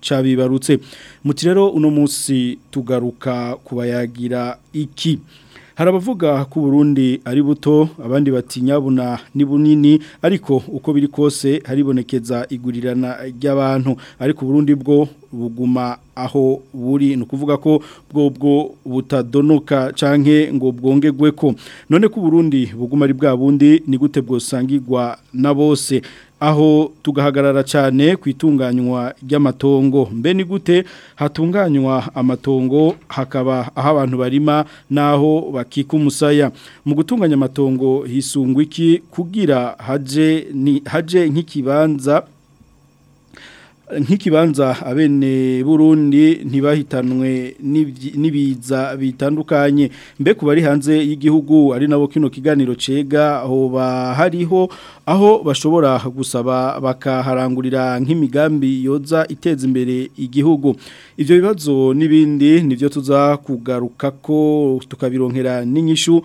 cyabibarutse muti rero uno munsi tugaruka kubayagira iki hari abavuga ko Burundi ari buto abandi bati nyabuna ni bunini ariko uko biri kose haribonekeza igurirana ry'abantu ariko Burundi bwo buguma aho buri ni ukuvuga ko bwo butadonoka canke ngo bwongegwe ko none ko Burundi buguma ari bwa bundi ni gute bwosangirwa na bose aho tugahagarara cyane ku itunganywa ry'amatongo mbe ni gute hatunganywa amatongo hakaba aho abantu barima n'aho bakika umusaya mu gutunganya amatongo hisungwa iki kugira haje ni haje nk'ikibanza nk'ikibanza abene burundi ntibahitanwe n'ibiza bitandukanye mbe ku hanze y'igihugu ari nabo kino kiganiro cega aho bahariho aho bashobora gusaba bakaharangurira nk'imigambi yoza iteza imbere igihugu ibyo bibazo n'ibindi nibyo tuza kugaruka ko tukabironkera n'inyishu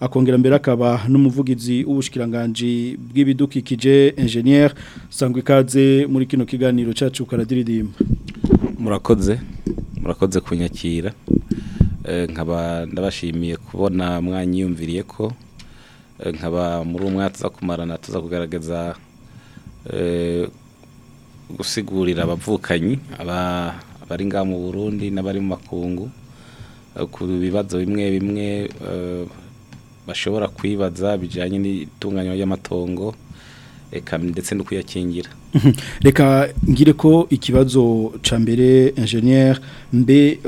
akongera mbere akaba n'umuvugizi w'ubushikiranganji bw'ibidukikije enjeniyeri sangwa muri kino kiganiro cyacu karadiridimba murakoze murakoze kunyakira eh, nkaba ndabashimiye kubona mwanyiyumviriye ko Eh, nkaba muri umwe tuza kumarana tuza kugaragaza eh, gusigurira abavukanyi abari ngaha mu burundi n'abari mu makungu eh, ku bibazo bimwe bimwe bashobora kwibaza bijyanye n'itunganywa ry'amatongo ndetse no kuyakingira reka ngire ko ikibazo cya mbere enjeniyeri mbe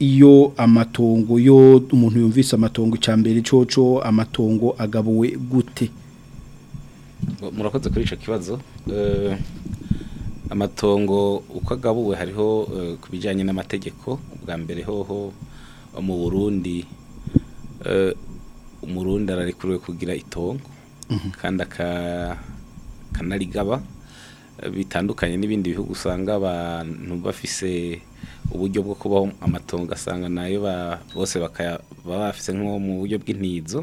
iyo amatongo yo umuntu yumvise amatongo icambere cyoco amatongo agabuwe gute murakoze kuri ico kibazo eh, amatongo uko agabuwe hariho uh, eh, kubijanye n'amategeko bwa mbere hoho mu Burundi uh, umurundi ararekuriwe kugira itongo mm -hmm. kandi bitandukanye n'ibindi bihugu usanga abantu bafise uburyo bwo kubaho amatongo ugasanga nayo bose bakaba bafite nko mu buryo bw'intizo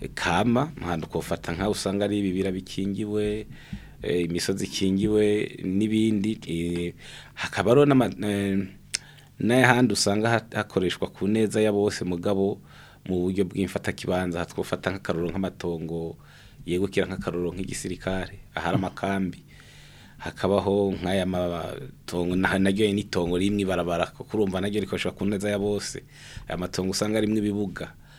eh, kama ntabwo ufata nk'aho usanga ari ibibira bikingiwe Eh, imisozi ikingiwe n'ibindi eh, hakaba hariho eh, n'ahandi usanga hakoreshwa ku neza ya bose mugabo mu buryo bw'imfatakibanza twafata nk'akaruru nk'amatongo yegukira nk'akaruru nk'igisirikare ahari amakambi hakabaho nk'aya matongo naryo n'itongo rimwe barabara kuko urumva naryo rikoreshwa ku neza ya bose aya matongo usanga arimo ibibuga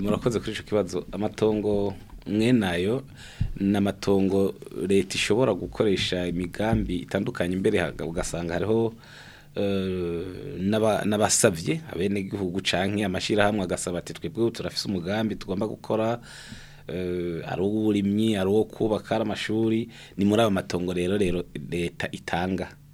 murakoze kuri icyo kibazo amatongo mwene ayo ni leta ishobora gukoresha imigambi itandukanye imbere ugasanga hariho eh, n'abasabye abenegihugu canke amashyirahamwe agasaba ati twebwe turafise umugambi tugomba gukora eh, ari uw'uburimyi ari uwo kubaka ari amashuri ni muri ayo matongo rero rero leta itanga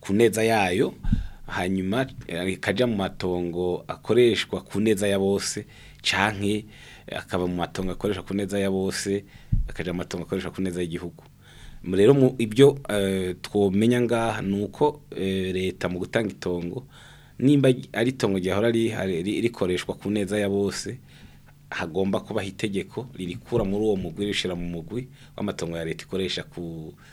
ku neza yayo hanyuma eh, rikajya mu matongo akoreshwa kuneza ya bose canke akaba mu matongo akoresha kuneza ya bose akaja mu matongo akoresha kuneza y'igihugu rero ibyo eh, twomenya ngaha ni uko leta mu gutanga itongo nimba ari itongo ryahora rikoreshwa ku neza ya bose hagomba kubaho itegeko ririkura muri uwo mugwi rishyira mu mugwi w’amatongo ya leta ikoresha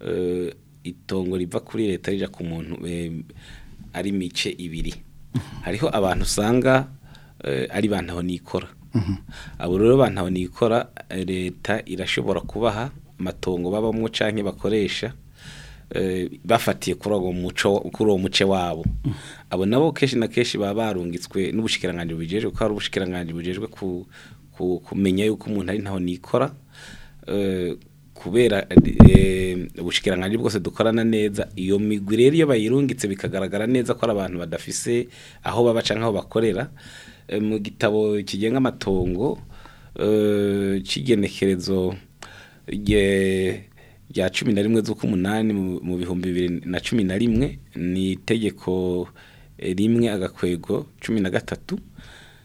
eh, itongo riva kuri leta rijya ku muntu ari mice ibiri hariho abantu usanga ari ba nikora mhm. abo rero ba nikora leta irashobora kubaha amatongo babamo cyangwa bakoresha bafatiye kuri uwo muce wabo mhm. abo nabo kenshi na kenshi baba barungitswe n'ubushikirangange bujejwe kuko hari ubushikirangange bujejwe kumenya yuko umuntu ari ntaho nikora eh, kubera eh, ubushikiranganje bwose dukorana neza iyo migwi rero iyo bayirungitse bikagaragara neza ko ari abantu badafise aho baba cyangwa aho bakorera eh, mu gitabo kigenga amatongo cy'igenekerezo rya cumi na rimwe z'ukumunani mu bihumbi bibiri na cumi na rimwe ni itegeko rimwe agakwego cumi na gatatu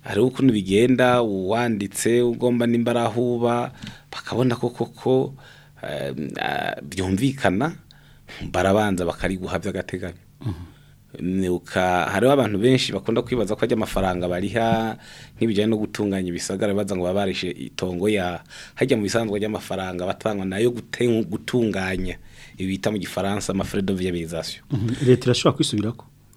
hariho ukuntu bigenda uwanditse ugomba n’imbarahuba bakabona ko koko byumvikana barabanza bakariguha by'agateganyo mm-hmm. hariho abantu benshi bakunda kwibaza ko ajya amafaranga bariha nk'ibijyanye no gutunganya ibisagara baza ngo babarishe itongo ya hajya mu bisanzwe ry'amafaranga batangwa nayo gutunganya ibi bita mu gifaransa amafredo viyabizasiyo mm-hmm. leta irashobora kwisubira ko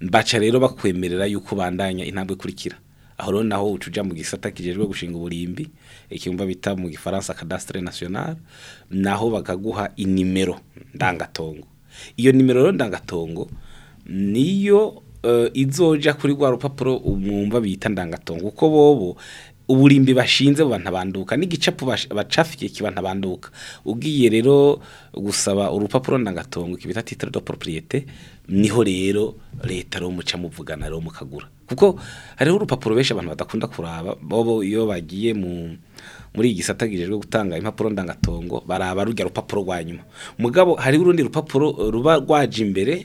baca rero bakwemerera yuko bandanya intambwe ikurikira aho naho ucuja mu gisata kijejwe gushinga uburimbi ikimba bita mu gifaransa cadastre national naho bakaguha inimero ndangatongo iyo nimero rero ndangatongo niyo uh, izoja kuri rwa rupapuro umwumva bita ndangatongo uko bobo uburimbi bashinze bantabanduka n'igicapu bacafiye kibantabanduka ugiye rero gusaba urupapuro ndangatongo kibita titre de propriété niho rero leta rero muca muvugana rero mukagura kuko hariho urupapuro benshi abantu badakunda kuraba bo iyo bagiye mu muri iyi gisata gutanga impapuro ndangatongo baraba rujya rupapuro rwa nyuma mugabo hariho urundi rupapuro ruba rwaje imbere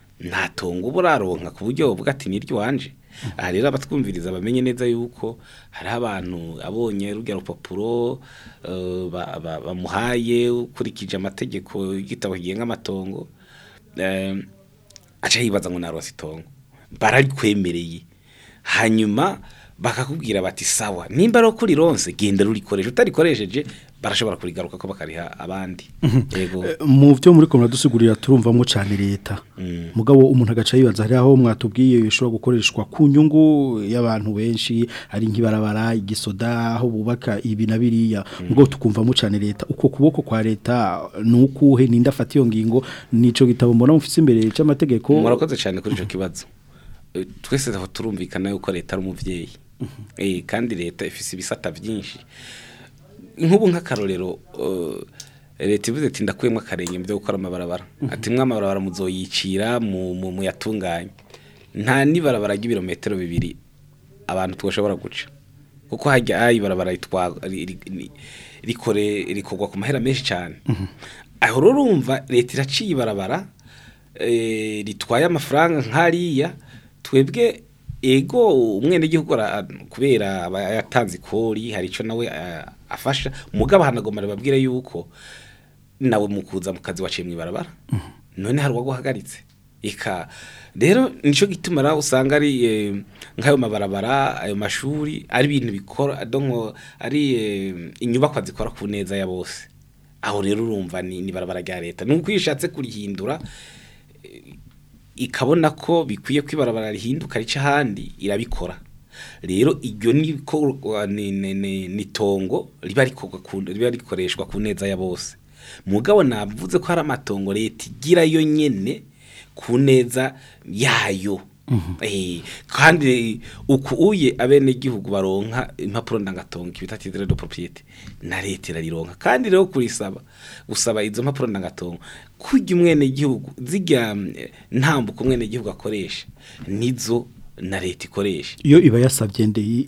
ntatunga uburaronka ku buryo buvuga ati niryiwanje hmm. aha rero abatwumviriza bamenye neza yuko hari abantu abonye rujya rupapuro eh, bamuhaye ukurikije amategeko y'igitabo kigenga amatongo eh, aca yibaza ngo narose itongo bararikwemereye hanyuma bakakubwira bati sawa nimba ari uko urironse genda rurikoreshe utarikoresheje barashobora kurigaruka ko bakariha abandi mhm. mu byo muri komora dusigurira turumvamo cyane leta mm. mugabo umuntu agaca yibaza hariya aho mwatubwiye bishobora gukoreshwa ku nyungu y'abantu benshi ari nk'ibarabara igisoda aho bubaka ibi na biriya mm. ubwo tukumvamo cyane leta uko kuboko kwa leta ni ukuhe n'inda afata iyo ngingo nicyo gitabo mbona mufite imbere cy'amategeko murakoze cyane kuri icyo kibazo twese turumvikana yuko leta ari umubyeyi mhm. eh, kandi leta ifite ibisata byinshi nk'ubu nk'akarorero uh, leta ivuze ati ndakuyemo akarenge mu byo gukora amabarabara mhm. ati mwe amabarabara muzoyicira muyatunganye nta n'ibarabara ry'ibirometero bibiri abantu twashobora guca kuko hajya ibarabara rikorwa ku mahera menshi cyane mhm. aho urumva leta iraciye ibarabara eh, ritwaye amafaranga nk'ariya twebwe ego umwenegihugu kubera aba yatanze ikori hari icyo nawe afasha mugabo hanagomba babwire yuko nawe mukuza mu kazi waciye mu mm-hmm. none hari uwaguhagaritse ika rero nicyo gituma usanga ari e, nk'ayo mabarabara ayo mashuri ari ibintu bikora ari e, inyubakwa zikora ku neza ya bose aho rero urumva ni barabara rya leta ni uko iyo kurihindura ikabona ko bikwiye ko ibarabara rihinduka rica ahandi irabikora rero iryo ni itongo riba rikoreshwa ku neza ya bose mugabo navuze ko hari amatongo leta igira yo nyene ku neza yayo Mhm. Eh, kandi uku uye abenegihugu baronka impapuro ndangatongo bita titire do propriete na leta irarironka kandi rero kurisaba gusaba izo mpapuro ndangatongo umwene umwenegihugu zijya eh, ntambuka umwenegihugu akoresha nizo na leta ikoresha iyo iba yasabye ndeye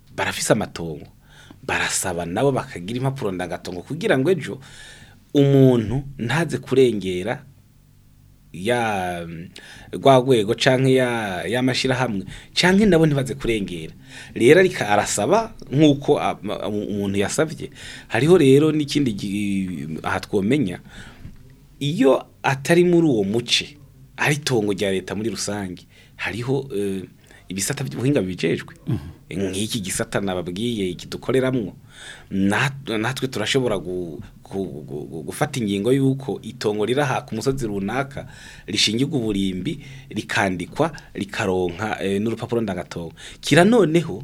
barafise amatongo barasaba nabo bakagira impapuro ndagatongo kugira ngo ejo umuntu ntaze kurengera ya rwa mm, rwego cyangwa ya mashyirahamwe cyangwa nabo ntibaze kurengera rero ariko arasaba nk'uko umuntu yasabye hariho rero n'ikindi aha iyo atari muri uwo muce ari itongo rya leta muri rusange hariho eh, ibisata by'ubuhinga bijejwe mm-hmm. nk'iki gisata nababwiye kidukoreramwo natwe turashobora gufata ingingo y'uko itongo riri ku musozi runaka rishingirwa uburimbi rikandikwa rikaronka eh, n'urupapuro ndangatongo kira noneho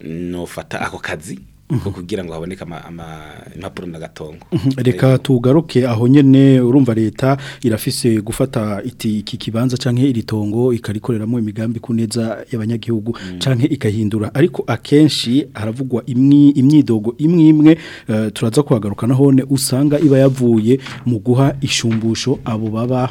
nofata ako kazi kugira ngo haboneke impapuro na gatongo mhm. reka tugaruke aho nyine urumva leta irafise gufata iti iki kibanza canke iri ikarikoreramo imigambi ku neza y'abanyagihugu mm. canke ikahindura ariko akenshi haravugwa imyidogo imwe imwe eh, turaza kuhagaruka nahone usanga iba yavuye mu guha ishumbusho abo baba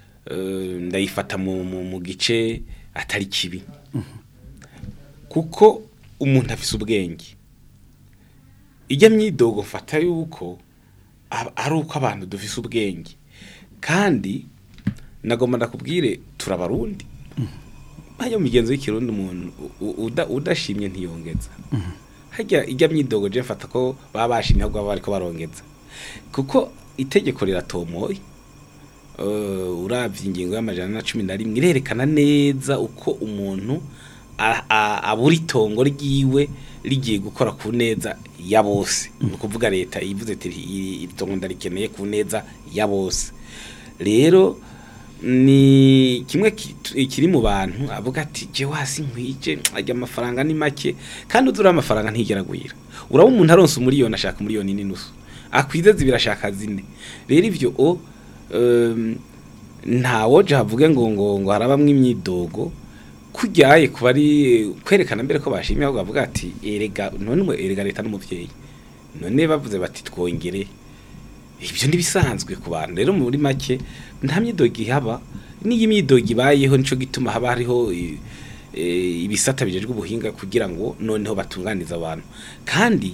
eh, ndayifata mu gice atari kibi mm-hmm. kuko umuntu afise ubwenge ijya myidogo fata yuko ari uko abantu dufise ubwenge kandi nagomba ndakubwire turabarundi mm-hmm. hajya mugenzi w'ikirundi umuntu udashimye ntiyongeza mm-hmm. hajya ijya myidogo je fata ko baba bashimye ahubwo baba bariko barongeza kuko itegeko riratomoye eh, urabye ingingo y'amajana na cumi na rimwe irerekana neza uko umuntu abura itongo ryiwe rigiye gukora ku neza ya bose ni ukuvuga leta ivuze ati iri rikeneye ku neza ya bose rero ni kimwe kiri mu bantu avuga ati jya wasi nkwije ajya amafaranga ni make kandi udura amafaranga ntigeragwira uraba umuntu aronsa umuriyoni ashaka umuriyoni n'inusu akwize zibiri ashaka zine rero ibyo o ntawoje havuge ngo ngo ngo harabamwo imyidogo kujyaye kuba ari kwerekana mbere ko bashimye ahubwo bavuga ati erega none erega leta n'umubyeyi none bavuze bati twongere ibyo ntibisanzwe ku bantu rero muri make nta myidogo haba n'iyi myidogo ibayeho nicyo gituma haba hariho e, ibisata bijejwe ubuhinga kugira ngo noneho batunganize abantu kandi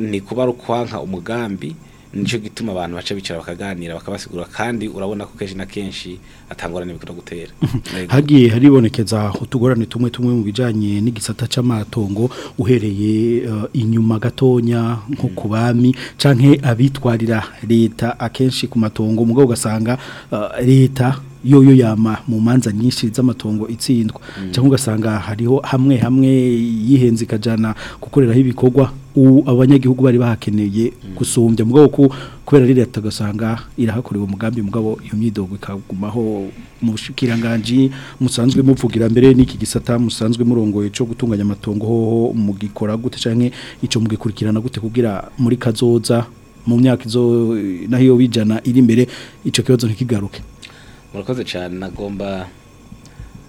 ni kuba ari ukwanka umugambi nicyo gituma abantu baca bicara bakaganira bakabasigura kandi urabona ko kenshi na kenshi atangorane bikunda gutera hagiye haribonekeza utugorane tumwe tumwe mu bijyanye n'igisata cy'amatongo uhereye eh, inyuma gatonya nko ku bami canke abitwarira leta akenshi ku matongo umugabo ugasanga eh, leta yoyo yama mu manza nyinshi z'amatongo itsindwa mm. cyangwa ugasanga hariho hamwe hamwe yihenze ikajyana gukoreraho ibikorwa abanyagihugu bari bahakeneye gusumbya mugabo ko kubera ririya tugasanga irahakorewe umugambi mugabo iyo myidogo ikagumaho mu bushikiranganje musanzwe muvugira mbere n'iki gisata musanzwe murongoye cyo gutunganya amatongo hoho mugikora gute canke ico mugikurikirana gute kugira muri kazoza mu myaka izo nahiyo bijana iri imbere ico kibazo ntikigaruke murakoze cyane nagomba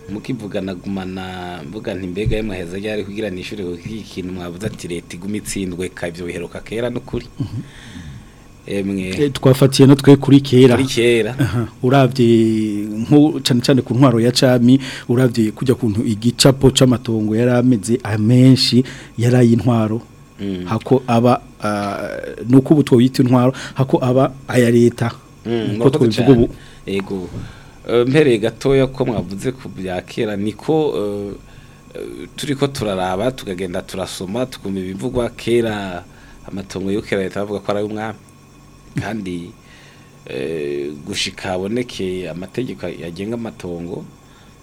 mukivuga nagumana mvuga nti mbega ye mwaheza kugira ni ishuri ikintu mwavuze ati leta iguma itsindwe kabyo biheruka kera n'ukuri emwe eh, twafatiye no twe kuri kera kuri kera uravye nko cyane cyane ku ntwaro ya cami uravye kujya kuntu igicapo c'amatongo yarameze amenshi yaraye intwaro mm. hako aba nuko ubutwo yita intwaro hako aba aya leta mm, ubu yego mpereye gatoya ko mwavuze ku bya kera niko eh, eh, turi ko turaraba tukagenda turasoma tukumva ibivugwa kera amatongo yo kera leta bavuga ko ari ay'umwami kandi eh, gushika haboneke amategeko yagenga amatongo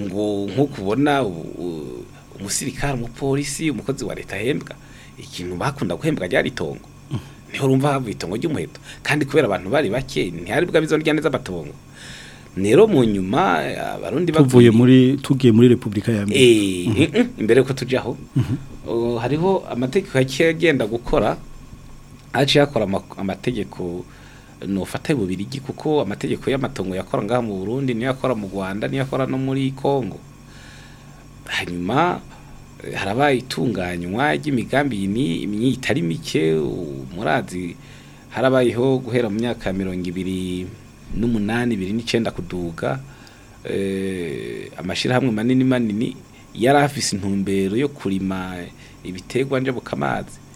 ngo nk'uko ubona umusirikare umupolisi umukozi wa leta ahembwa ikintu bakunda guhembwa rya itongo mm. niho rumva havuye itongo ry'umuheto kandi kubera abantu bari bake ntihari bwa bizongera neza abatongo rero mu nyuma abarundi bavuye muri tugiye muri repubulika ya mbere eh, eh, eh, imbere ko tujyaho mm-hmm. hariho amategeko yaciye agenda gukora haciye hakora amategeko nufate bubirigi kuko amategeko y'amatongo yakora ngaha mu burundi niyo akora mu rwanda niyo akora no muri congo hanyuma eh, harabaye itunganywa ry'imigambi iyi itari mike umurazi harabayeho guhera mu myaka mirongo ibiri n'umunani ibiri n'icyenda kuduga eh, amashyirahamwe manini manini yari afise intumbero yo kurima ibiterwa njabuka amazi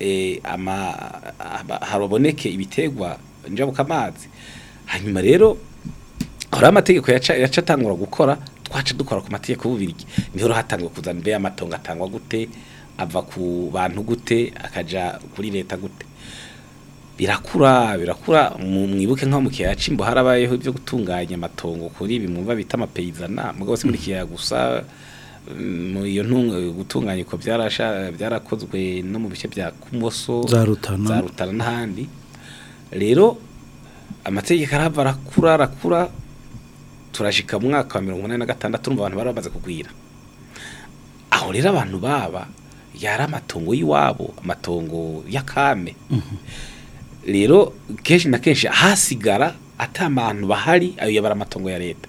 eh, ama haroboneke ibitegwa njabuka amazi hanyuma rero hari amategeko yaca atangura gukora twaca dukora ku mategeko y'ububirigi niho hatangwa kuzana imbe y'amatongo atangwa gute ava ku bantu gute akajya kuri leta gute birakura birakura mwibuke nko mu kiyaya c'imbo harabayeho ibyo gutunganya amatongo kuri bimwumva bita amapeyizana mugabo si muri mm. kiyaya gusa mu mm, iyo gutunganya uko byarakozwe no mu bice bya kumoso za rutana n'ahandi rero amategeko arava arakura arakura turashika mu mwaka wa mirongo inani na gatandatu urumva abantu bari bamaze kugwira aho rero abantu baba yari amatongo y'iwabo amatongo y'akame mhm. rero kenshi na kenshi hasigara abantu bahari ayo yabara amatongo ya leta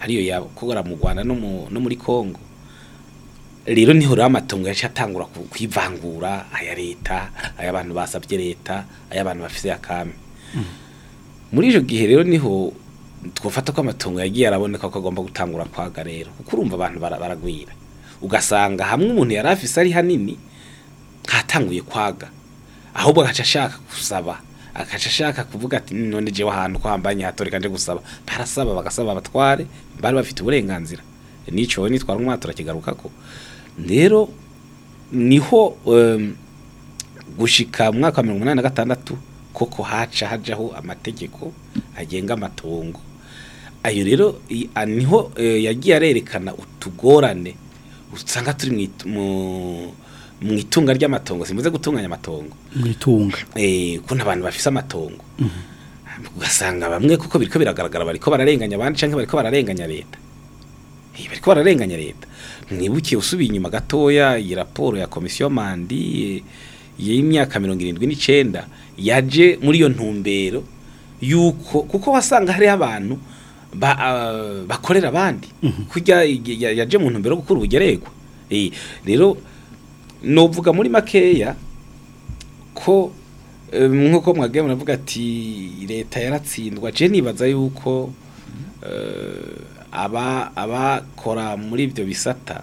ariyo yakorera mu rwanda no muri congo rero niho rero amatongo yaciye atangura kwivangura aya leta aya abantu basabye leta aya abantu bafite akame mm. muri icyo gihe rero niho twafata ko amatongo yagiye araboneka ko agomba gutangura kwaga rero kuko urumva abantu baragwira ugasanga hamwe umuntu yari ari hanini katanguye kwaga ahubwo agaca ashaka gusaba akaca ashaka kuvuga ati none jewe ahantu kwambanye hatoreka nje gusaba barasaba bagasaba abatware bari bafite uburenganzira nico we nitwara umwana turakigaruka ko rero niho gushika mwaka wa mirongo inani na gatandatu koko haca hajaho amategeko agenga amatongo ayo rero niho eh, yagiye arerekana utugorane usanga turi mu mu itunga ry'amatongo simvuze gutunganya amatongo mu itunga eh, kubona abantu bafise amatongo mhm. ugasanga bamwe kuko biriko biragaragara bariko bararenganya abandi cyangwa bariko bararenganya leta eh, bariko bararenganya leta mwibukiye usubiye inyuma gatoya iyi raporo ya komisiyo mandi eh, y'imyaka mirongo irindwi n'icyenda yaje muri iyo ntumbero yuko kuko wasanga hari abantu ah, bakorera abandi mhm. kujya yaje mu ntumbero yo gukura ubugeregwa rero nuvuga muri makeya ko eh, nk'uko mwagiye muravuga ati leta yaratsindwa je nibaza yuko eh, aba abakora muri ibyo bisata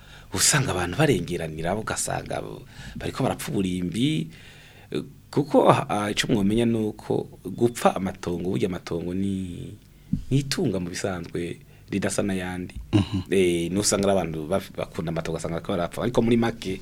usanga abantu barengeranira ugasanga bariko barapfubura imbi kuko ah, icyo mwamenya ni uko gupfa amatongo burya amatongo ni itunga mu bisanzwe ridasa n'ayandi mhm. eh, n'usanga abantu bakunda amatongo ugasanga barapfa ariko muri make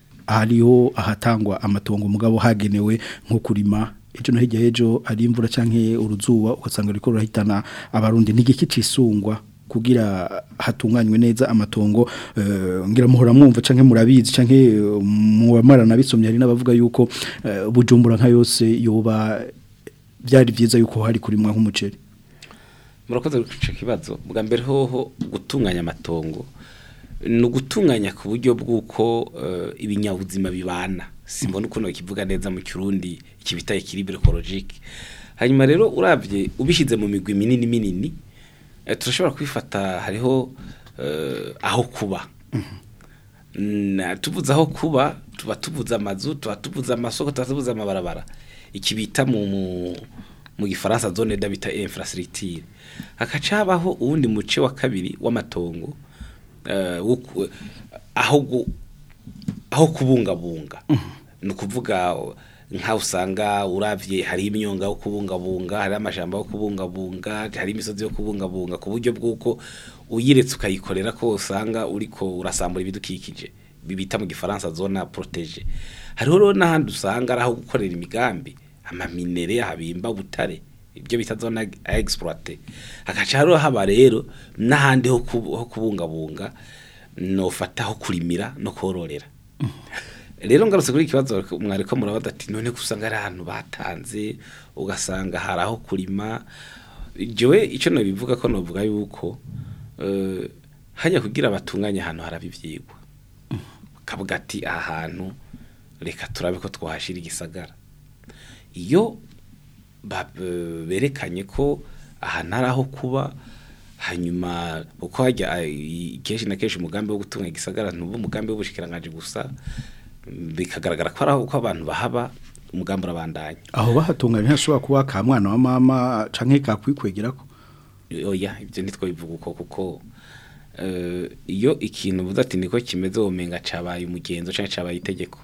hariho ahatangwa amatongo mugabo hagenewe nko kurima ejo no hirya y'ejo ari imvura cyangwa uruzuba ugasanga ariko rurahitana abarundi n'igiki cisungwa kugira hatunganywe neza amatongo eh, ngira muhora mwumva canke murabizi canke eh, muwamara nabisomye hari n'abavuga yuko eh, bujumbura nka yose yoba byari byiza yuko hari kurimwa nk'umuceri murakoze guca ikibazo bwa mbere hoho gutunganya amatongo ni ugutunganya ku buryo bw'uko ibinyabuzima bibana simbona ukuntu bakivuga neza mu kirundi ikibita ekiribire ekologike hanyuma rero urabye ubishyize mu migwi minini minini eh, turashobora kubifata hariho eh, aho kuba mm-hmm. tubuze aho kuba tuba tubuze amazu tuba tubuze amasoko tuba tubuze amabarabara iki bita mu gifaransa zone bita infrastructure hakaca habaho uwundi muce wa kabiri w'amatongo eh, aho kubungabunga mm-hmm. ni ukuvuga nk'aho usanga urabye hari imyonga yo kubungabunga hari amajyamba yo kubungabunga hari imisozi yo kubungabunga ku buryo bw'uko uyiretse ukayikorera ko usanga uri ko urasambura ibidukikije bita mu gifaransa zona poroteje hariho rero n'ahandi usanga ari aho gukorera imigambi amaminere habimba butare ibyo bita zona egisiporate hagaca hariho haba rero n'ahandi ho kubungabunga nofata ho kurimira no kororera mm. rero ngarutse kuri ikibazo mwariko murabada ati none gusanga ari ahantu batanze ugasanga hari aho kurima jewe icyo nabivuga ko navuga yuko eh, hajya kugira abatunganye ahantu harabibyigwa kavuga ati aha hantu reka turabe ko twahashira igisagara iyo eh, berekanye ko aha hari aho kuba hanyuma uko hajya eh, kenshi na kenshi umugambi wo gutunga igisagara ntuba umugambi w'ubushikiranganje gusa bikagaragara ko ari aho uko abantu bahaba umugambi urabandanya aho bahatunganya hashobora kuba ka mwana wa mama canke kakwikwegira ko oya ibyo nitwo bivuga uko kuko eh, iyo ikintu uvuze ati niko kimeze womenga cyabaye umugenzo canke cyabaye itegeko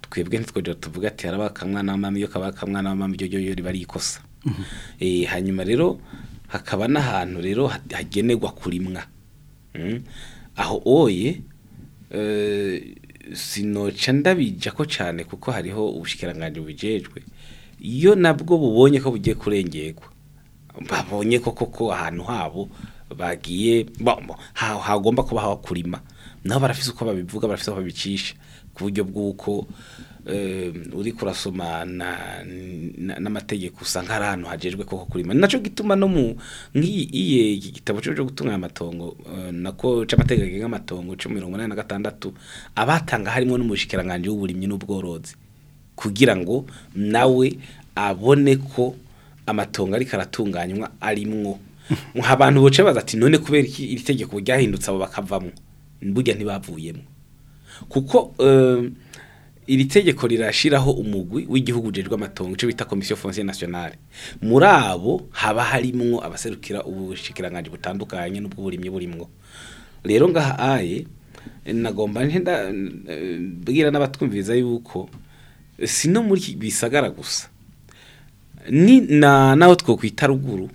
twebwe ntitwojya tuvuga ati haraba akamwana w'amama iyo kaba akamwana w'amama iryo ryo riba ari ikosa mhm. eh, hanyuma rero hakaba n'ahantu rero hagenerwa kurimwa mm? aho oye eh, sinoca ndabijya ko cyane kuko hariho ubushyikirangange bujejwe iyo nabwo bubonye ko bugiye kurengerwa babonye ko koko ahantu habo bagiye hagomba kuba hakurima naho barafise uko babivuga barafise uko babicisha ku buryo bw'uko Ehm, uri kurasoma n'amategeko usanga hari ahantu hagejwe koko kurima nacyo gituma no mu nk'iyi iki gitabo cyo gutunganya amatongo eh, nako cy'amategeko agenga amatongo cumi mirongo inani na gatandatu abatanga harimo n'umushyikiranganje w'uburimyi n'ubworozi kugira ngo nawe abone ko amatongo ariko aratunganywa arimwo abantu boce baza ati none kubera iki iri tegeko ryahindutse abo bakavamo burya ntibavuyemo kuko ehm, iri tegeko rirashiraho umugwi w'igihugu ujejwe amatongo ico bita komisiyo foncière nationale muri abo haba harimwo abaserukira ubushikiranganje butandukanye n'ubw'uburimyi burimwo rero ngaha aye nagomba ntenda bwira n'abatwumviriza yuko si no muri bisagara gusa ni na naho twokwita ruguru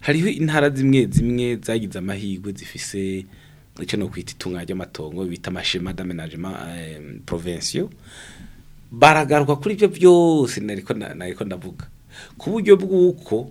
hariho intara zimwe zimwe zagize amahirwe zifise icyo no kwita itunga ry'amatongo bita amashema d'amenagement eh, provinciaux baragaruka kuri ibyo byose nari ko ndavuga ku buryo bw'uko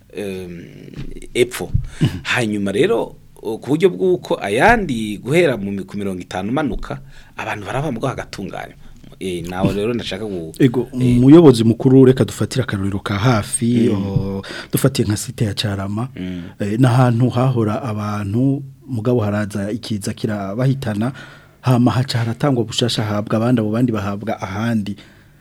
epfo mm-hmm. hanyuma rero ku buryo bw'uko ayandi guhera ku mirongo itanu manuka abantu barabambwa hagatunganywa eh, nawe mm. rero ndashaka ego eh, umuyobozi mukuru reka dufatire akaruriro ka hafi mm. dufatiye nka site ya carama eh, n'ahantu hahora abantu mugabo haraza ikiza kirabahitana hama haca haratangwa bushasha ahabwa abandi abo bandi bahabwa ahandi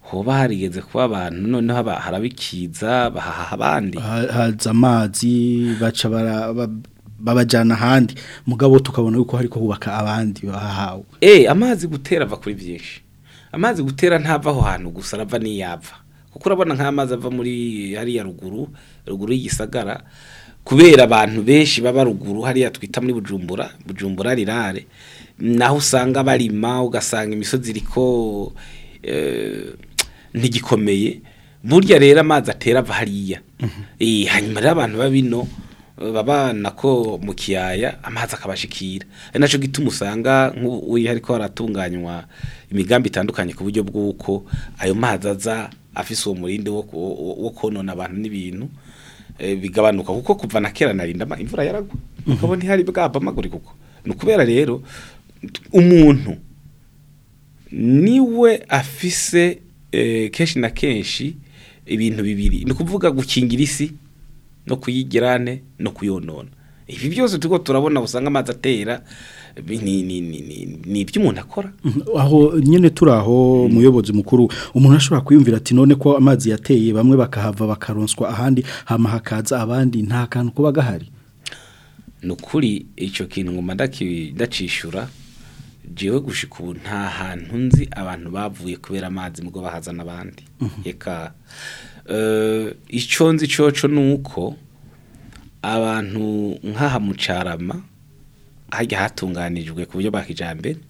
hoba harigeze kuba abantu noneho harabikiza bahaha abandi haza amazi baca babajyana ahandi mugabo tukabona yuko hari kubaka abandi bahahawe eee eh, amazi gutera ava kuri byinshi amazi gutera ntava aho hantu gusa arava n'iyapfa kuko urabona nk'amazi ava muri hariya ruguru ruguru y'igisagara kubera abantu benshi baba ruguru hariya twita muri bujumbura bujumbura rirare naho usanga barima ugasanga imisozi iriko eh, ntigikomeye burya rero amazi atera ava hariya mhm. eh, hanyuma rero abantu babino babana ko mu kiyaya amazi akabashikira ari nacyo gituma usanga nk'uyu ariko haratunganywa imigambi itandukanye ku buryo bw'uko ayo mazi aza afise uwo murindi wo konona abantu n'ibintu eh, bigabanuka kuko kuva na kera narinda imvura yaragwa mhm. ukabona ihari bwabamaguri kuko ni ukubera rero umuntu niwe afise eh, kenshi na kenshi ibintu bibiri ni ukuvuga gukingira isi no kuyigirane no kuyonona ibi byose turi turabona usanga amazi atera ni ibyo umuntu akora mm-hmm. aho nyine turi aho umuyobozi mm. mukuru umuntu ashobora kwiyumvira ati none ko amazi yateye bamwe bakahava bakaronswa ahandi hama hakaza abandi nta kantu kuba gahari ni ukuri icyo kintu ndacyishura jewe gushika ubu nta hantu nzi abantu bavuye kubera amazi mugo bahazana abandi reka mhm. eh, icyo nzi cyoco ni uko abantu nk'aha mu cyarama hajya hatunganijwe ku buryo bwa kijyambere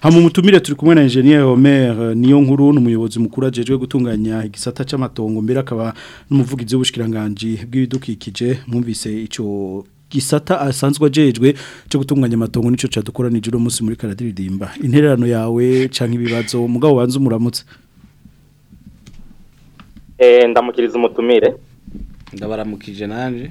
hama umutumire turi kumwe na Engineer Homer eh, niyo nkuru n'umuyobozi mukuru ajejwe gutunganya igisata cy'amatongo mbere akaba n'umuvugizi w'ubushikiranganje bw'ibidukikije mwumvise icyo gisata asanzwe ajejwe cyo gutunganya amatongo nicyo cyadukora nijoro umunsi muri karadiridimba intererano yawe canke ibibazo mugabo banze umuramutse eh ndamukiriza umutumire ndabaramukije nanje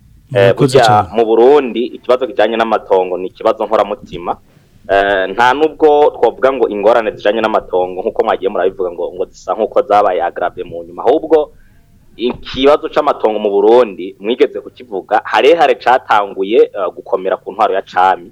Eh, burya mu burundi ikibazo kijyanye n'amatongo ni ikibazo nkoramutima eh, nta nubwo twavuga ngo ingorane zijyanye n'amatongo nk'uko mwagiye murabivuga ngo ngo zisa nk'uko zabaye agarave mu nyuma ahubwo ikibazo cy'amatongo mu burundi mwigeze kukivuga harehare cyatanguye eh, gukomera ku ntwaro ya cami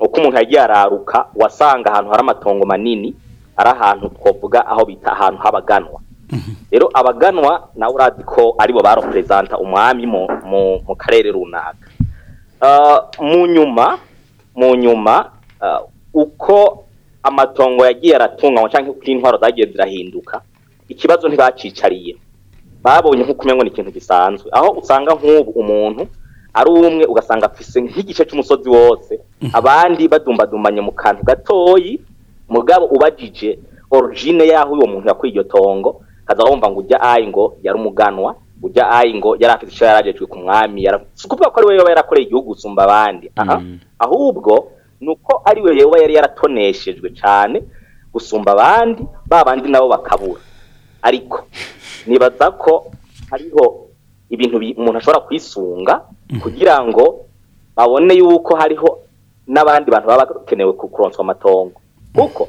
uko umuntu yagiye araruka wasanga ahantu hari amatongo manini ari ahantu twavuga aho bita ahantu habaganwa mhm. rero abaganwa nawe urazi ko aribo baroperezanta umwami mu karere runaka ah, mu nyuma mu nyuma ah, uko amatongo yagiye aratunganywa cyangwa uko intwaro zagiye zirahinduka ikibazo ntibacicariye babonye nk'uko umenya ni ikintu gisanzwe aho usanga nk'ubu umuntu ari umwe ugasanga afise nk'igice cy'umusozi wose abandi badumbadumbanye mu kantu gatoyi mugabo ubajije origine y'aho uyu muntu yakuye iryo tongo kaza wumva ngo ujya ayi ngo yari umuganwa ujya ayi ngo yari afite icyo yaragejwe ku mwami si ukuvuga ko ari we yarakoreye igihugu usumba abandi mm. ahubwo ni uko ari we yari yaratoneshejwe cyane gusumba abandi ba bandi nabo bakabura ariko nibaza ko hariho ibintu umuntu ashobora kwisunga mhm. kugira ngo babone yuko hariho n'abandi bantu baba bakenewe kuronswa amatongo kuko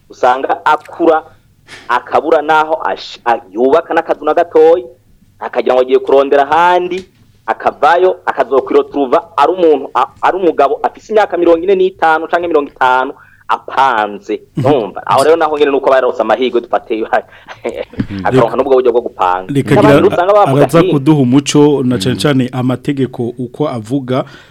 usanga akura akabura n'aho yubaka n'akaduna gatoya akagira ngo agiye kurondera ahandi akavayo akazokwiroturuva ari umuntu ari umugabo afite imyaka mirongo ine n'itanu cyangwa mirongo itanu apanze mhm. numva aho rero naho nyine nuko barose amahirwe dufate mhm. akaronka n'ubwo buryo bwo gupanga rikagira abaza kuduha umuco na mhm. cyane cyane amategeko uko avuga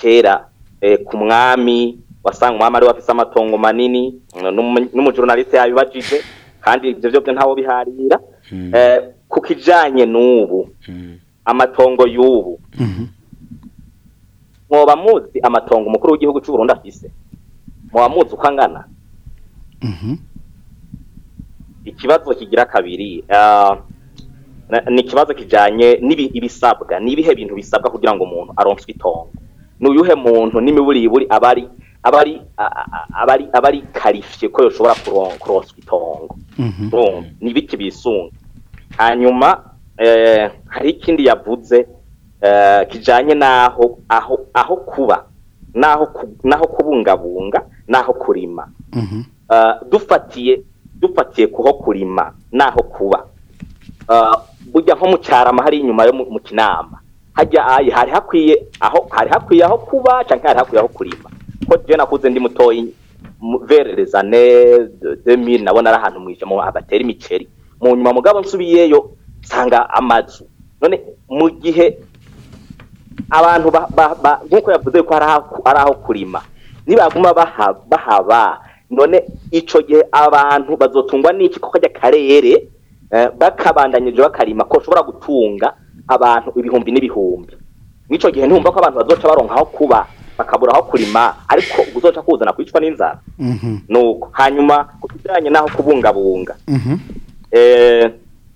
kera eh, ku mwami wasanga umwami ariwe afise amatongo manini n'umujurnaliste yabibajije kandi ibyo byo ntawo biharira hmm. eh, ku kijanye n'ubu hmm. amatongo y'ubu hmm. mwoba muzi amatongo umukuru w'igihugu cy'u Burundi afise mwoba muzi uko angana ikibazo kigira kabiri ah, ni ikibazo kijyanye n'ibisabwa ni ibihe bintu bisabwa kugira ngo umuntu aronke itongo ni uyuhe muntu n'imiburiburi abari abari abari abari karifiye ko yoshobora kuronswa itongo mhm. ni ibiti bisunga hanyuma eh, hari ikindi yavuze eh, kijyanye n'aho aho aho kuba n'aho kubungabunga n'aho kurima mhm. eh, dufatiye dufatiye kuho kurima n'aho kuba bujya nko mu cyarama hari inyuma yo mu kinama hajya ayi hari hakwiye aho hari hakwiye aho kuba cyangwa hari hakwiye aho kurima ko je nakuze ndi mutoyi vers les années nabona ari ahantu mwije mu imiceri mu nyuma mugabo nsubiyeyo nsanga amazu none mu gihe abantu nk'uko yavuze ko ari aho kurima nibaguma bahaba none icyo gihe abantu bazotungwa n'iki kuko kajya karere Eh, bakabandanyije bakarima ko ushobora gutunga abantu ibihumbi n'ibihumbi nk'icyo gihe ntihumva ko abantu bazoca baronka aho kuba bakabura aho kurima ariko uzoca kuzana kwicwa n'inzara mhm. nuko hanyuma ku kijyanye n'aho kubungabunga mhm. eh,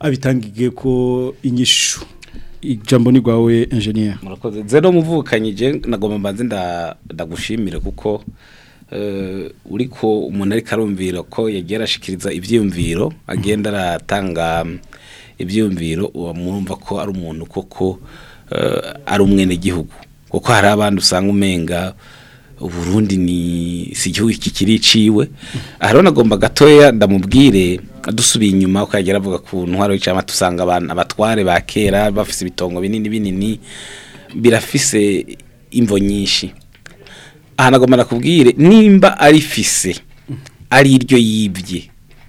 abitangige ko inyishu ijambo ni rwawe enjeniyeri murakoze zeno muvukanyije nagomba mbanze ndagushimire kuko Eh, uriko umuntu ariko arumvira ko yagiye arashikiriza ibyiyumviro agenda aratanga mm, ibyiyumviro uba mwumva ko ari umuntu koko eh, ari umwenegihugu kuko hari abandi usanga umenga uburundi ni si igihugu iki kiri iciwe aha agomba gatoya ndamubwire dusubiye inyuma kuko yagira avuga ku ntwaro y'icyaha dusanga abantu abatware ba kera bafise ibitongo binini binini birafise imvo nyinshi ahanagomba nakubwire nimba ari fise ari iryo yibye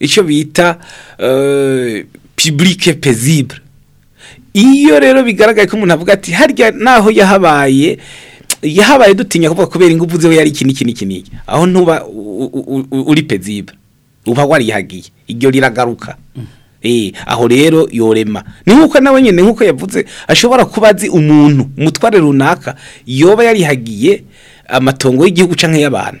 icyo bita euh, public paisible iyo rero bigaragaye ko umuntu avuga ati harya naho yahabaye yahabaye dutinya kuvuga kubera ingufu ziwe yari iki n'iki n'iki n'iki aho ntuba uri peziba uba warihagiye iryo riragaruka mm. eh, aho rero yorema ni nk'uko nawe nyine nk'uko yavuze ashobora kuba azi umuntu umutware runaka yoba yarihagiye amatongo y'igihugu cyangwa y'abantu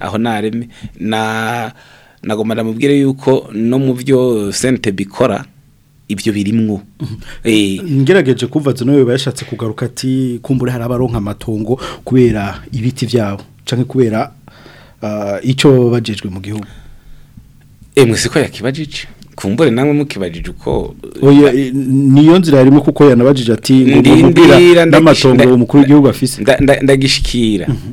aho nareme na nagomba ndamubwire yuko no mu byo sente bikora ibyo birimwo mhm. eh. ngerageje kuva n'uyu bashatse kugaruka ati kumbure hari abaronka amatongo kubera ibiti byabo cyangwa kubera Uh, icyo bajejwe mu gihugu emwe eh, siko yakibajije kumbure namwe mukibajije uko uh, eh, niyo nzira yarimo kuko yanabajije ati ndindira n'amatongo umukuru w'igihugu afise ndagishikira mhm.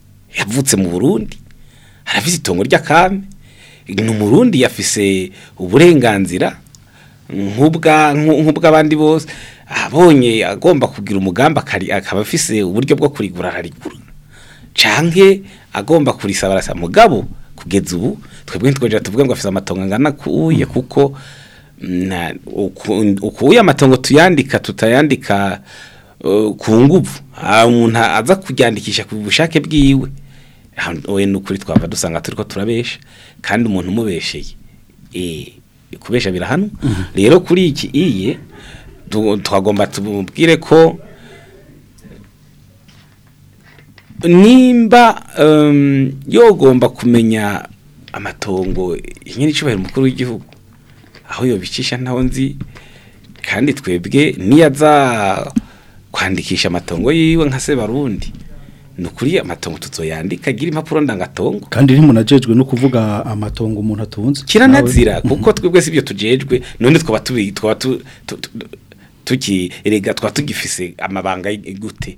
yavutse mu Burundi arafite itongo ry'akame ni umurundi yafise uburenganzira nk'ubw'abandi bose abonye agomba kugira umugambi akaba afise uburyo bwo kurigura ararigura canke agomba kurisaba arasa mugabo kugeza ubu twebwe ntitwongera tuvuge ngo afite amatongo angana kuye mm. kuko mm, ukuye amatongo tuyandika tutayandika uh, ku nguvu ah, umuntu aza kuryandikisha ku bushake bwiwe ah, we ukuri twava dusanga turi ko turabesha kandi umuntu umubesheye eh, kubesha birahanwa mm-hmm. rero kuri iki iye twagomba tubwire ko nimba um, yogomba kumenya amatongo nyine icyubahiro umukuru w'igihugu aho yobicisha ntaho nzi kandi twebwe niyaza kwandikisha amatongo yiwe nka se barundi ni ukuri amatongo tuzoyandika agira impapuro ndangatongo kandi ririmo unajejwe no kuvuga amatongo umuntu atunze kiranazira kuko twebwe sibyo ibyo tujejwe none twaba tukirega twaba tugifise amabanga gute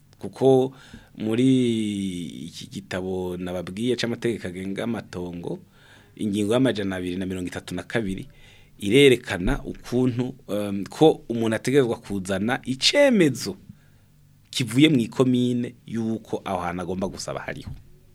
kuko muri iki gitabo nababwiye cy'amategeko agenga amatongo ingingo y'amajana abiri na mirongo itatu na kabiri irerekana ukuntu ko umuntu ategerezwa kuzana icyemezo kivuye mu ikomine y'uko aho hantu agomba gusaba hariho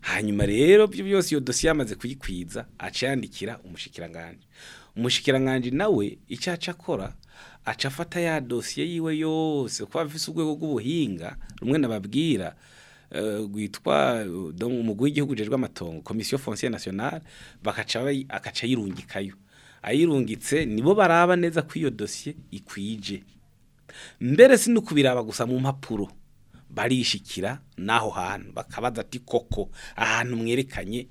hanyuma rero byo byose iyo dosiye yamaze kuyikwiza aciyandikira umushikiranganje umushikiranganje nawe icyaca akora acafata ya dosiye yiwe yose kwa vise urwego rw'ubuhinga rumwe nababwira Eh, rwitwa eh, umugwi w'igihugu ujejwe amatongo komisiyo fonciye nationale akaca ayirungikayo ayirungitse nibo baraba neza ko iyo dosiye ikwije mbere si no gusa mu mpapuro barishikira n'aho hantu bakabaza ati koko ahantu mwerekanye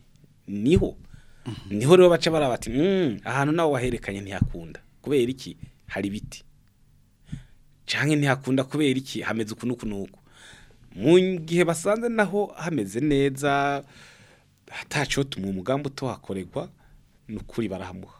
niho mhm. niho rero baca baraba ati mm, ahantu nawe waherekanye ntihakunda kubera iki hari ibiti cyangwa ntihakunda kubera iki hameze ukunuku n'uku mu gihe basanze naho hameze neza hatacyo tuma umugambi utuhakorerwa ni ukuri barahamuha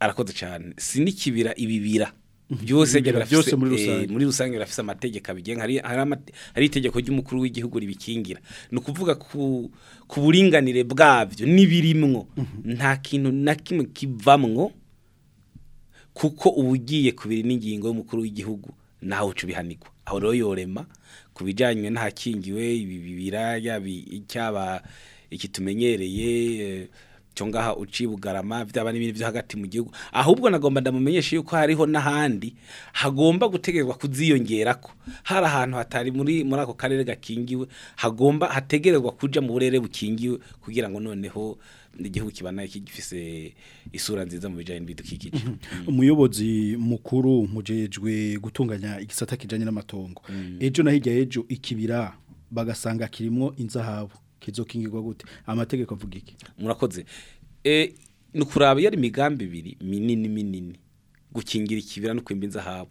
arakoze cyane si n'ikibira ibibira byose eh, muri rusange birafite amategeko abigenga hari itegeko ry'umukuru w'igihugu ribikingira ni ukuvuga ku buringanire bwabyo n'ibirimwo mhm. nta kintu na kimwe kivamwo kuko uba ugiye kubira n'ingingo y'umukuru w'igihugu nawe uca ubihanirwa aho rero yorema ku bijyanye n'ahakingiwe ibi bibira yaba icyaba ikitumenyereye eh, cyo ngaha ucibugarama byaba n'ibindi byo hagati mu gihugu ahubwo nagomba ndamumenyesha yuko hariho n'ahandi hagomba gutegerezwa kuziyongera ko hari ahantu hatari muri muri ako karere gakingiwe hagomba hategerezwa kujya mu burere bukingiwe kugira ngo noneho igihugu kibana gifise isura nziza mu bijanye n'ibidukikije mhm. umuyobozi mukuru mujejwe gutunganya igisata kijyanye n'amatongo mm. ejo na hirya ejo ikibira bagasanga kirimo inzahabu kizokingirwa gute amategeko avuga iki murakoze e, ni ukuraba iyo ari imigambi ibiri minini minini gukingira ikibira no kwimba inzahabu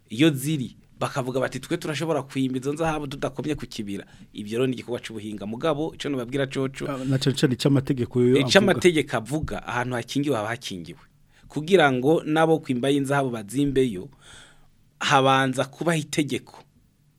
iyo ziri bakavuga bati twe turashobora kwimba izo nzahabu tudakomye kukibira kibira ibyo rero ni igikorwa cy'ubuhinga mugabo icyo nubabwira coco ah, nacyo cyari icy'amategeko yo icy'amategeko avuga ahantu hakingiwe haba kugira ngo nabo kwimba bazimbe yo habanza kubaho itegeko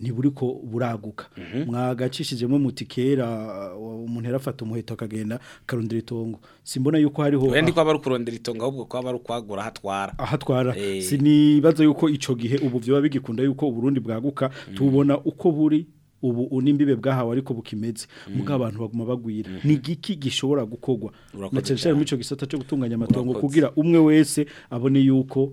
ntiburi ko buraguka mhm. mwagacishijemo muti kera uh, umuntu yarafata umuheto akagenda akarondera itongo simbona yuko hariho wenda ko aba ari itongo ahubwo ko aba ari ahatwara ahatwara eh. yuko icyo gihe ubu byaba bigikunda yuko uburundi bwaguka mm. tubona uko buri ubu unimbibe bwahawe ariko bukimeze mm. muga abantu baguma bagwira mhm. ni giki gishobora gukogwa na cyane mu cyo gisata cyo gutunganya amatongo kugira umwe wese abone yuko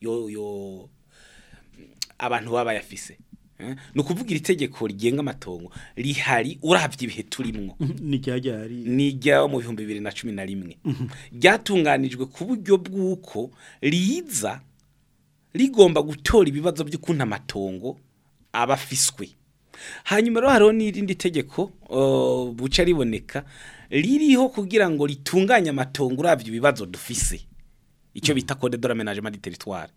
yo abantu babayafise Eh? ni ukuvuga iri tegeko rigenga amatongo rihari urabye ibihe turimo mhm. ni ijyaho mu bihumbi bibiri na cumi na rimwe mhm. ryatunganijwe ku buryo bw'uko riza rigomba gutora ibibazo by'ukuntu amatongo abafiswe hanyuma rero hariho n'irindi tegeko oh, buca riboneka ririho kugira ngo ritunganye amatongo urabye ibibazo dufise icyo bita kode dore amenaje teritwari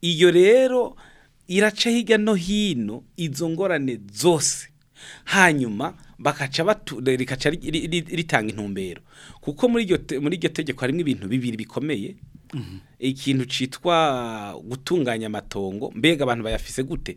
iyo rero iraca hirya no hino izo ngorane zose hanyuma bakaca rikaca ritanga intumbero kuko muri iryo tegeko harimo ibintu bibiri bikomeye mm-hmm. ikintu citwa gutunganya amatongo mbega abantu bayafise gute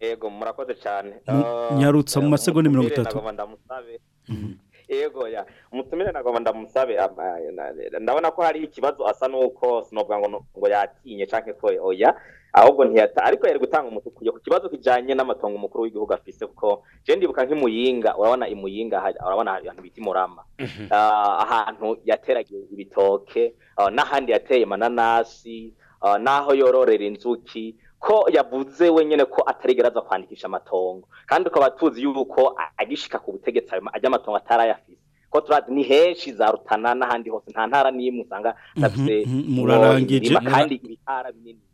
yego murakoze cyane nyarutsa mu eh, masegonda mirongo itatu yego ya umutumire nagomba ndamusabe ah, ndabona ko hari ikibazo asa n'uko sinubwa ngo yatinye cyangwa ko oya oh, ahubwo ntiyata ariko yari gutanga umutuku ku kibazo kijyanye n'amatongo umukuru w'igihugu afise kuko je ndibuka nk'imuyinga urabona imuyinga urabona ahantu bita imurama mhm. ah, ahantu yateragiye ibitoke ah, n'ahandi yateye mananasi n'aho yororera inzuki ko yabuze wenyine ko atarigera aza kwandikisha amatongo kandi ukaba tuzi yuko agishika ku butegetsi ajya amatongo atarayafise ko turadi ni henshi za rutana n'ahandi hose nta ntara n'imwe usanga mhm, mhm, murarangije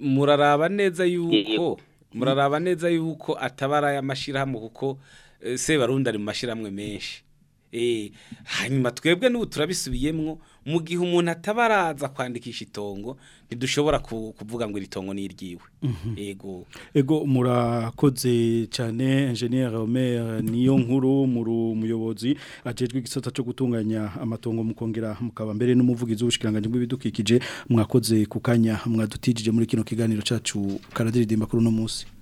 muraraba neza yuko muraraba neza yuko atabara y'amashyirahamwe kuko eh, se barundi ari mu mashyirahamwe menshi eh, hanyuma twebwe n'ubu turabisubiyemo mu gihe umuntu ataba kwandikisha itongo ntidushobora kuvuga ngo iri tongo ni iry'iwe mhm. yego yego murakoze cyane enjeniyeri romera niyo nkuru muyobozi ajejwe igisata cyo gutunganya amatongo mu kongera mukaba mbere n'umuvugizi w'ubushikiranganje bw'ibidukikije mwakoze ku kanya mwadutijije muri kino kiganiro cyacu karadiridimba kuri uno munsi